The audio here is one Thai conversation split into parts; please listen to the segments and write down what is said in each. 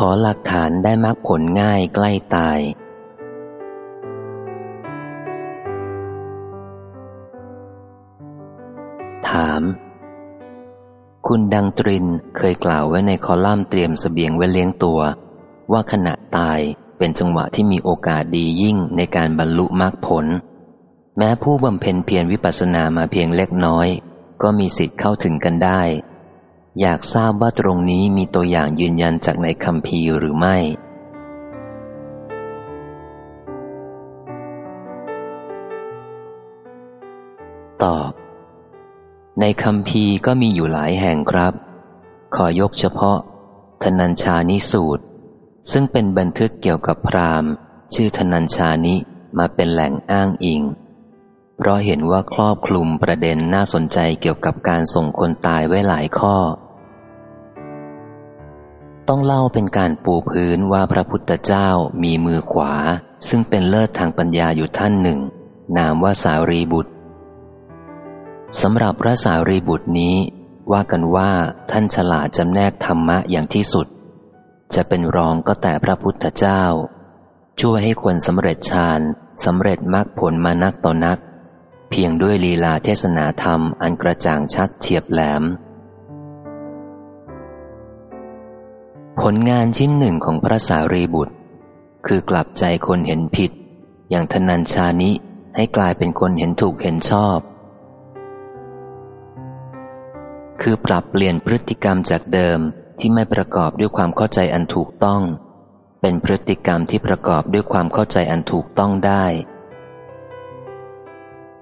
ขอหลักฐานได้มากผลง่ายใกล้ตาย ถาม คุณดังตรินเคยกล่าวไว้ในคอลัมน์เตรียมสเสบียงไว้เลี้ยงตัว ว่าขณะตายเป็นจังหวะที่มีโอกาสดียิ่งในการบรรลุมรรคผล แม้ผู้บำเพ็ญเพียรวิปัสสนามาเพียงเล็กน้อย ก็มีสิทธิ์เข้าถึงกันได้ อยากทราบว่าตรงนี้มีตัวอย่างยืนยันจากในคำพีหรือไม่ ตอบ ในคำพีก็มีอยู่หลายแห่งครับ ขอยกเฉพาะ ธนัญชานิสูตร ซึ่งเป็นบันทึกเกี่ยวกับพราหมณ์ ชื่อธนัญชานิมาเป็นแหล่งอ้างอิง เพราะเห็นว่าครอบคลุมประเด็นน่าสนใจเกี่ยวกับการส่งคนตายไว้หลายข้อ ต้องเล่าเป็นการปูพื้นว่าพระพุทธเจ้ามีมือขวา ซึ่งเป็นเลิศทางปัญญาอยู่ท่านหนึ่ง นามว่าสารีบุตรสำหรับพระสารีบุตรนี้ ว่ากันว่าท่านฉลาดจำแนกธรรมะอย่างที่สุด จะเป็นรองก็แต่พระพุทธเจ้า ช่วยให้คนสำเร็จฌานสำเร็จมรรคผลมานักต่อนัก เพียงด้วยลีลาเทศนาธรรมอันกระจ่างชัดเฉียบแหลม ผลงานชิ้นหนึ่งของพระสารีบุตร คือกลับใจคนเห็นผิด อย่างทนัญชานิให้กลายเป็นคนเห็นถูกเห็นชอบ คือปรับเปลี่ยนพฤติกรรมจากเดิมที่ไม่ประกอบด้วยความเข้าใจอันถูกต้อง เป็นพฤติกรรมที่ประกอบด้วยความเข้าใจอันถูกต้องได้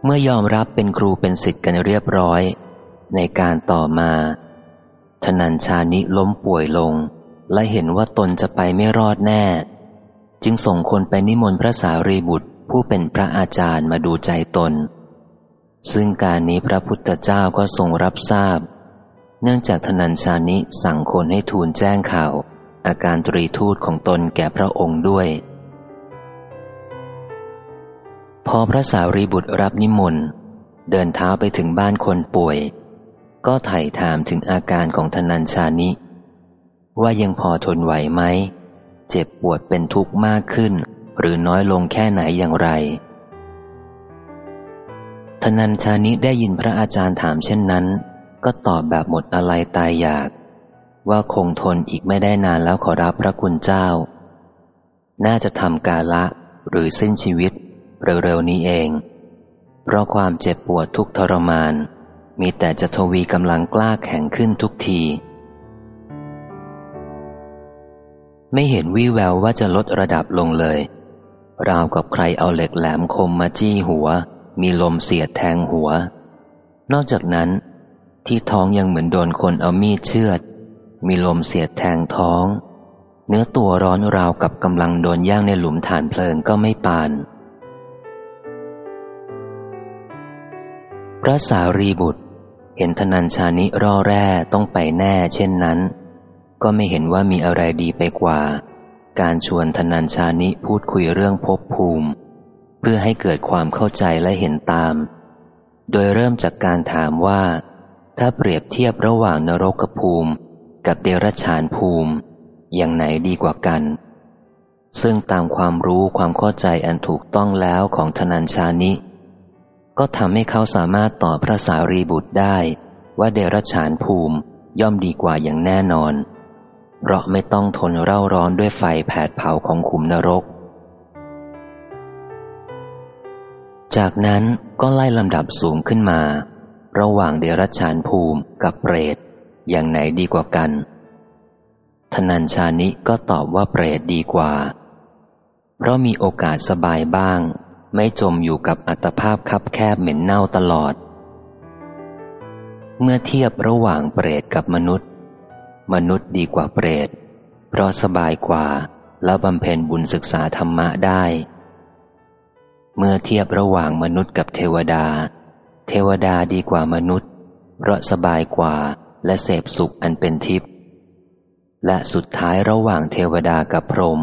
เมื่อยอมรับเป็นครูเป็นสิทธิ์กันเรียบร้อย ในการต่อมาธนัญชานิล้มป่วยลง และเห็นว่าตนจะไปไม่รอดแน่ จึงส่งคนไปนิมนต์พระสารีบุตรผู้เป็นพระอาจารย์มาดูใจตน ซึ่งการนี้พระพุทธเจ้าก็ทรงรับทราบ เนื่องจากธนัญชานิสั่งคนให้ทูลแจ้งข่าว อาการตรีทูตของตนแก่พระองค์ด้วย พอพระสารีบุตรรับนิมนต์เดินเท้าไปถึงบ้านคนป่วย ก็ไถ่ถามถึงอาการของธนัญชานิ ว่ายังพอทนไหวไหม เจ็บปวดเป็นทุกข์มากขึ้น หรือน้อยลงแค่ไหนอย่างไรธนัญชานิได้ยินพระอาจารย์ถามเช่นนั้น ก็ตอบแบบหมดอะไรตายอยาก ว่าคงทนอีกไม่ได้นานแล้วขอรับพระคุณเจ้า น่าจะทำกาละหรือสิ้นชีวิต เร็วๆนี้เอง เพราะความเจ็บปวดทุกทรมาน มีแต่จะทวีกำลังกล้าแข็งขึ้นทุกที ไม่เห็นวี่แววว่าจะลดระดับลงเลย ราวกับใครเอาเหล็กแหลมคมมาจี้หัว มีลมเสียดแทงหัว นอกจากนั้น ที่ท้องยังเหมือนโดนคนเอามีดเชือด มีลมเสียดแทงท้อง เนื้อตัวร้อนราวกับกำลังโดนย่างในหลุมฐานเพลิงก็ไม่ปาน พระสารีบุตร เห็นธนัญชานิร่อแร่ต้องไปแน่เช่นนั้น ก็ไม่เห็นว่ามีอะไรดีไปกว่า การชวนธนัญชานิพูดคุยเรื่องภพภูมิ เพื่อให้เกิดความเข้าใจและเห็นตาม โดยเริ่มจากการถามว่า ถ้าเปรียบเทียบระหว่างนรกภูมิ กับเดรัจฉานภูมิ อย่างไหนดีกว่ากัน ซึ่งตามความรู้ความเข้าใจอันถูกต้องแล้วของธนัญชานิ ก็ทำให้เขาสามารถตอบพระสารีบุตรได้ว่าเดรัจฉานภูมิย่อมดีกว่าอย่างแน่นอน เพราะไม่ต้องทนเร่าร้อนด้วยไฟแผดเผาของขุมนรก จากนั้นก็ไล่ลำดับสูงขึ้นมา ระหว่างเดรัจฉานภูมิกับเปรต อย่างไหนดีกว่ากัน ทนัญชานิก็ตอบว่าเปรตดีกว่า เพราะมีโอกาสสบายบ้าง ไม่จมอยู่กับอัตภาพคับแคบเหม็นเน่าตลอด เมื่อเทียบระหว่างเปรตกับมนุษย์ มนุษย์ดีกว่าเปรต เพราะสบายกว่า แล้วบำเพ็ญบุญศึกษาธรรมะได้ เมื่อเทียบระหว่างมนุษย์กับเทวดา เทวดาดีกว่ามนุษย์ เพราะสบายกว่าและเสพสุขอันเป็นทิพย์และสุดท้ายระหว่างเทวดากับพรหม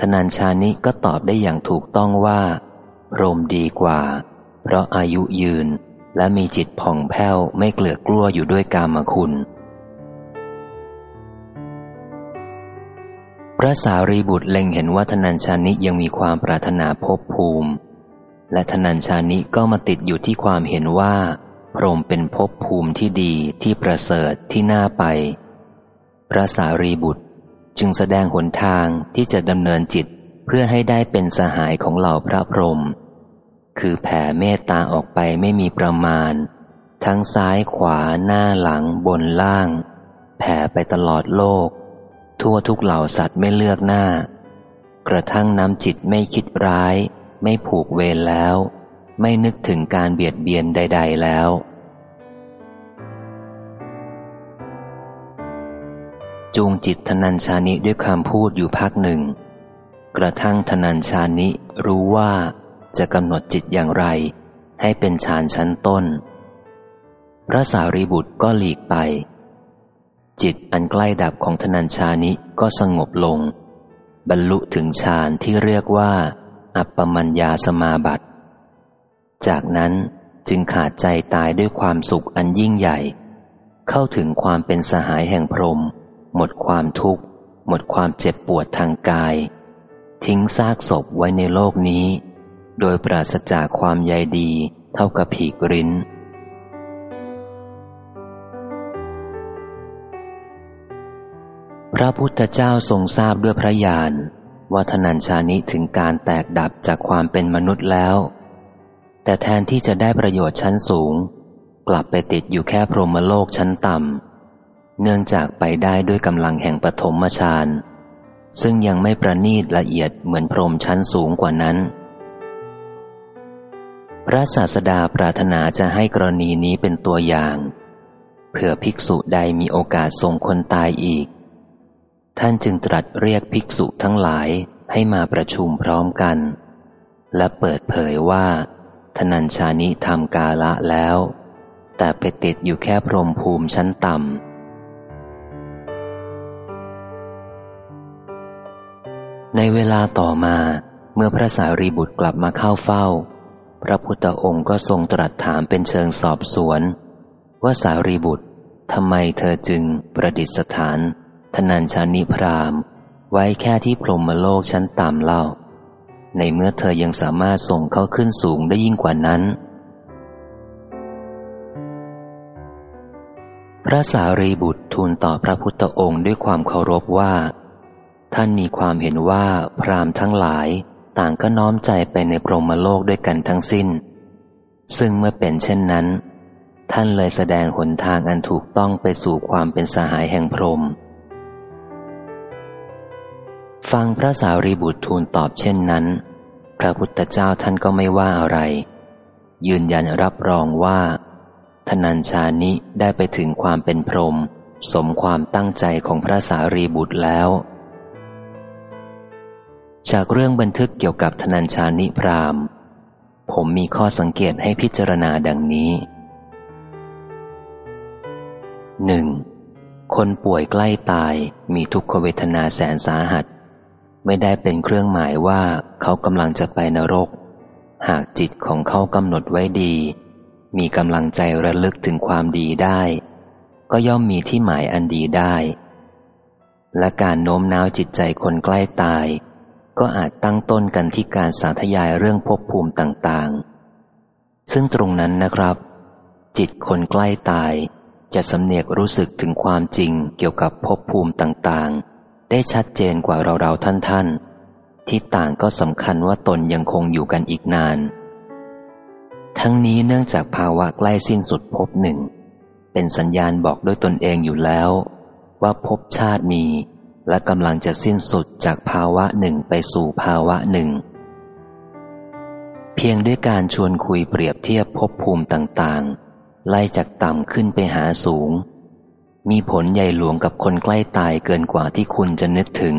ธนัญชานิก็ตอบได้อย่างถูกต้องว่าพรหมดีกว่า เพราะอายุยืนและมีจิตผ่องแผ้วไม่เกลือกกลัวอยู่ด้วยกามคุณ ระสารีบุตรเล็งเห็นว่าธนัญชานิยังมีความปรารถนาภพภูมิ และธนัญชานิก็มาติดอยู่ที่ความเห็นว่าพรหมเป็นภพภูมิที่ดีที่ประเสริฐที่น่าไป พระสารีบุตรจึงแสดงหนทางที่จะดำเนินจิตเพื่อให้ได้เป็นสหายของเหล่าพระพรหมคือแผ่เมตตาออกไปไม่มีประมาณ ทั้งซ้ายขวาหน้าหลังบนล่าง แผ่ไปตลอดโลก ทั่วทุกเหล่าสัตว์ไม่เลือกหน้า กระทั่งน้ำจิตไม่คิดร้าย ไม่ผูกเวรแล้ว ไม่นึกถึงการเบียดเบียนใด ๆแล้ว จูงจิตธนัญชานิด้วยคำพูดอยู่พักหนึ่ง กระทั่งธนัญชานิรู้ว่าจะกำหนดจิตอย่างไร ให้เป็นฌานชั้นต้น พระสารีบุตรก็หลีกไป จิตอันใกล้ดับของธนัญชานิก็สงบลง บรรลุถึงฌานที่เรียกว่า อัปปมัญญาสมาบัติ จากนั้นจึงขาดใจตายด้วยความสุขอันยิ่งใหญ่ เข้าถึงความเป็นสหายแห่งพรหมหมดความทุกข์ หมดความเจ็บปวดทางกาย ทิ้งซากศพไว้ในโลกนี้ โดยปราศจากความใยดีเท่ากับผีกริ้น พระพุทธเจ้าทรงทราบด้วยพระญาณว่าธนัญชานิถึงการแตกดับจากความเป็นมนุษย์แล้ว แต่แทนที่จะได้ประโยชน์ชั้นสูง กลับไปติดอยู่แค่พรหมโลกชั้นต่ำเนื่องจากไปได้ด้วยกำลังแห่งปฐมฌานซึ่งยังไม่ประนีตละเอียดเหมือนพรหมชั้นสูงกว่านั้น พระศาสดาปรารถนาจะให้กรณีนี้เป็นตัวอย่างเผื่อภิกษุใดมีโอกาสทรงคนตายอีก ท่านจึงตรัสเรียกภิกษุทั้งหลายให้มาประชุมพร้อมกัน และเปิดเผยว่า ทนัญชานิทำกาละแล้ว แต่ไปติดอยู่แค่พรมภูมิชั้นต่ำ ในเวลาต่อมาเมื่อพระสารีบุตรกลับมาเข้าเฝ้า พระพุทธองค์ก็ทรงตรัสถามเป็นเชิงสอบสวน ว่าสารีบุตรทำไมเธอจึงประดิษฐาน ทนัญชานิพรามไว้แค่ที่พรหมโลกชั้นต่ำเล่า ในเมื่อเธอยังสามารถส่งเขาขึ้นสูงได้ยิ่งกว่านั้น พระสารีบุตรทูลต่อพระพุทธองค์ด้วยความเคารพว่า ท่านมีความเห็นว่าพรามทั้งหลายต่างก็น้อมใจไปในพรหมโลกด้วยกันทั้งสิ้น ซึ่งเมื่อเป็นเช่นนั้น ท่านเลยแสดงหนทางอันถูกต้องไปสู่ความเป็นสหายแห่งพรหม ฟังพระสารีบุตรทูลตอบเช่นนั้น พระพุทธเจ้าท่านก็ไม่ว่าอะไร ยืนยันรับรองว่า ทนัญชานิได้ไปถึงความเป็นพรหมสมความตั้งใจของพระสารีบุตรแล้ว จากเรื่องบันทึกเกี่ยวกับธนัญชานิพรามผมมีข้อสังเกตให้พิจารณาดังนี้ 1. คนป่วยใกล้ตายมีทุกขเวทนาแสนสาหัส ไม่ได้เป็นเครื่องหมายว่าเขากำลังจะไปนรก หากจิตของเขากำหนดไว้ดี มีกำลังใจระลึกถึงความดีได้ ก็ย่อมมีที่หมายอันดีได้ และการโน้มน้าวจิตใจคนใกล้ตาย ก็อาจตั้งต้นกันที่การสาธยายเรื่องภพภูมิต่างๆ ซึ่งตรงนั้นนะครับ จิตคนใกล้ตายจะสำเนียกรู้สึกถึงความจริงเกี่ยวกับภพภูมิต่างๆ ได้ชัดเจนกว่าเราๆท่านๆ ที่ต่างก็สำคัญว่าตนยังคงอยู่กันอีกนาน ทั้งนี้เนื่องจากภาวะใกล้สิ้นสุดภพหนึ่ง เป็นสัญญาณบอกด้วยตนเองอยู่แล้ว ว่าภพชาติมี และกำลังจะสิ้นสุดจากภาวะหนึ่งไปสู่ภาวะหนึ่ง เพียงด้วยการชวนคุยเปรียบเทียบภพภูมิต่างๆ ไล่จากต่ำขึ้นไปหาสูง มีผลใหญ่หลวงกับคนใกล้ตายเกินกว่าที่คุณจะนึกถึง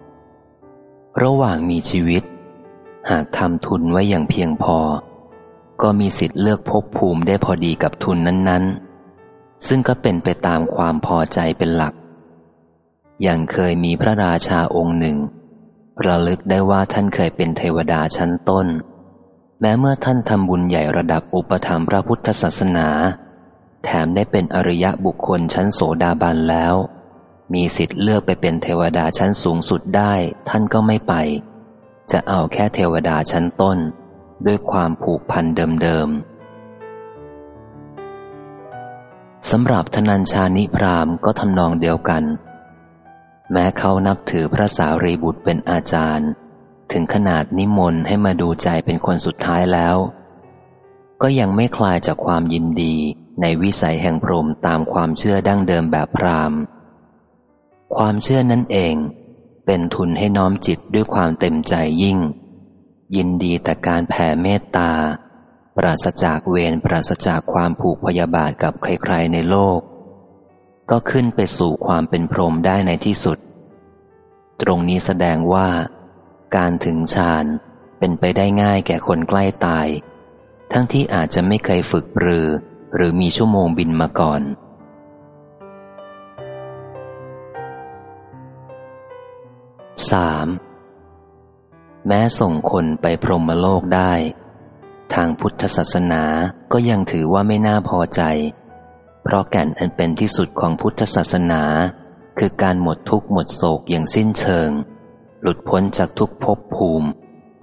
2. ระหว่างมีชีวิต หากทำทุนไว้อย่างเพียงพอ ก็มีสิทธิ์เลือกภพภูมิได้พอดีกับทุนนั้นๆ ซึ่งก็เป็นไปตามความพอใจเป็นหลัก อย่างเคยมีพระราชาองค์หนึ่ง ระลึกได้ว่าท่านเคยเป็นเทวดาชั้นต้น แม้เมื่อท่านทำบุญใหญ่ระดับอุปธรรมพระพุทธศาสนา แถมได้เป็นอริยะบุคคลชั้นโสดาบันแล้ว มีสิทธิ์เลือกไปเป็นเทวดาชั้นสูงสุดได้ ท่านก็ไม่ไป จะเอาแค่เทวดาชั้นต้น ด้วยความผูกพันเดิมๆสำหรับธนัญชานิพรามก็ทำนองเดียวกัน แม้เขานับถือพระสารีบุตรเป็นอาจารย์ ถึงขนาดนิมนต์ให้มาดูใจเป็นคนสุดท้ายแล้ว ก็ยังไม่คลายจากความยินดีในวิสัยแห่งพรหมตามความเชื่อดั้งเดิมแบบพราหมณ์ ความเชื่อนั่นเองเป็นทุนให้น้อมจิตด้วยความเต็มใจยิ่ง ยินดีแต่การแผ่เมตตา ปราศจากเวรปราศจากความผูกพยาบาทกับใครๆในโลก ก็ขึ้นไปสู่ความเป็นพรหมได้ในที่สุด ตรงนี้แสดงว่า การถึงฌานเป็นไปได้ง่ายแก่คนใกล้ตาย ทั้งที่อาจจะไม่เคยฝึกปรือ หรือมีชั่วโมงบินมาก่อน 3. แม้ส่งคนไปพรหมโลกได้ ทางพุทธศาสนาก็ยังถือว่าไม่น่าพอใจ เพราะแก่นอันเป็นที่สุดของพุทธศาสนา คือการหมดทุกข์หมดโศกอย่างสิ้นเชิง หลุดพ้นจากทุกภพภูมิ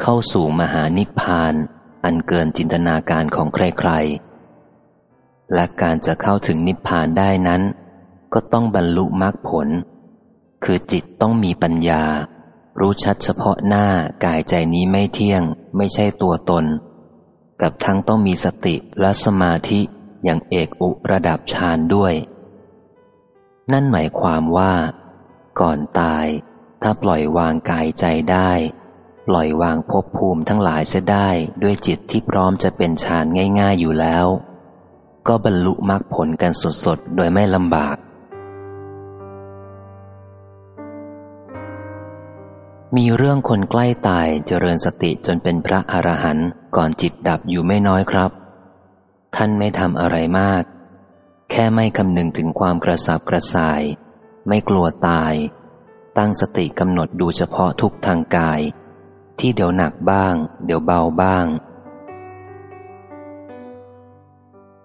เข้าสู่มหานิพพาน อันเกินจินตนาการของใครๆ และการจะเข้าถึงนิพพานได้นั้น ก็ต้องบรรลุมรรคผล คือจิตต้องมีปัญญา รู้ชัดเฉพาะหน้ากายใจนี้ไม่เที่ยง ไม่ใช่ตัวตน กับทั้งต้องมีสติและสมาธิอย่างเอกอุระดับฌานด้วย นั่นหมายความว่า ก่อนตาย ถ้าปล่อยวางกายใจได้ ปล่อยวางภพภูมิทั้งหลายเสียได้ด้วยจิตที่พร้อมจะเป็นฌานง่าย ๆอยู่แล้ว ก็บรรลุมรรคผลกันสดๆ โดยไม่ลำบาก มีเรื่องคนใกล้ตายเจริญสติจนเป็นพระอรหันต์ก่อนจิตดับอยู่ไม่น้อยครับ ท่านไม่ทำอะไรมาก แค่ไม่คำนึงถึงความกระสับกระส่าย ไม่กลัวตาย ตั้งสติกำหนดดูเฉพาะทุกทางกาย ที่เดี๋ยวหนักบ้าง เดี๋ยวเบาบ้าง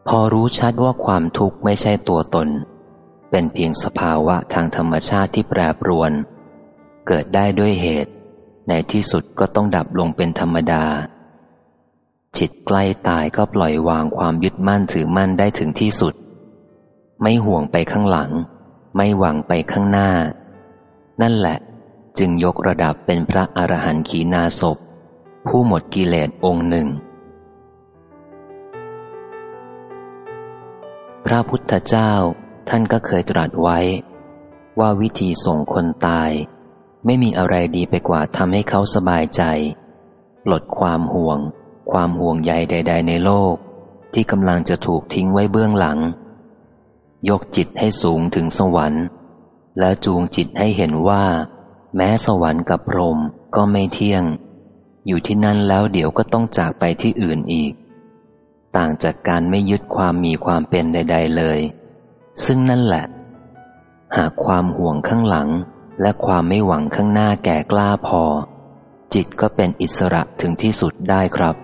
พอรู้ชัดว่าความทุกข์ไม่ใช่ตัวตน เป็นเพียงสภาวะทางธรรมชาติที่แปรปรวน เกิดได้ด้วยเหตุ ในที่สุดก็ต้องดับลงเป็นธรรมดา จิตใกล้ตายก็ปล่อยวางความยึดมั่นถือมั่นได้ถึงที่สุด ไม่ห่วงไปข้างหลัง ไม่หวังไปข้างหน้า นั่นแหละ จึงยกระดับเป็นพระอรหันต์ขีนาศพผู้หมดกิเลสองค์หนึ่ง พระพุทธเจ้าท่านก็เคยตรัสไว้ ว่าวิธีส่งคนตาย ไม่มีอะไรดีไปกว่าทำให้เขาสบายใจ ปลดความห่วง ความห่วงใยใด ๆ ในโลก ที่กำลังจะถูกทิ้งไว้เบื้องหลัง ยกจิตให้สูงถึงสวรรค์ แล้วจูงจิตให้เห็นว่า แม้สวรรค์กับพรหมก็ไม่เที่ยง อยู่ที่นั่นแล้วเดี๋ยวก็ต้องจากไปที่อื่นอีก ต่างจากการไม่ยึดความมีความเป็นใด ๆเลย ซึ่งนั่นแหละ หากความห่วงข้างหลังและความไม่หวังข้างหน้าแก่กล้าพอ จิตก็เป็นอิสระถึงที่สุดได้ครับ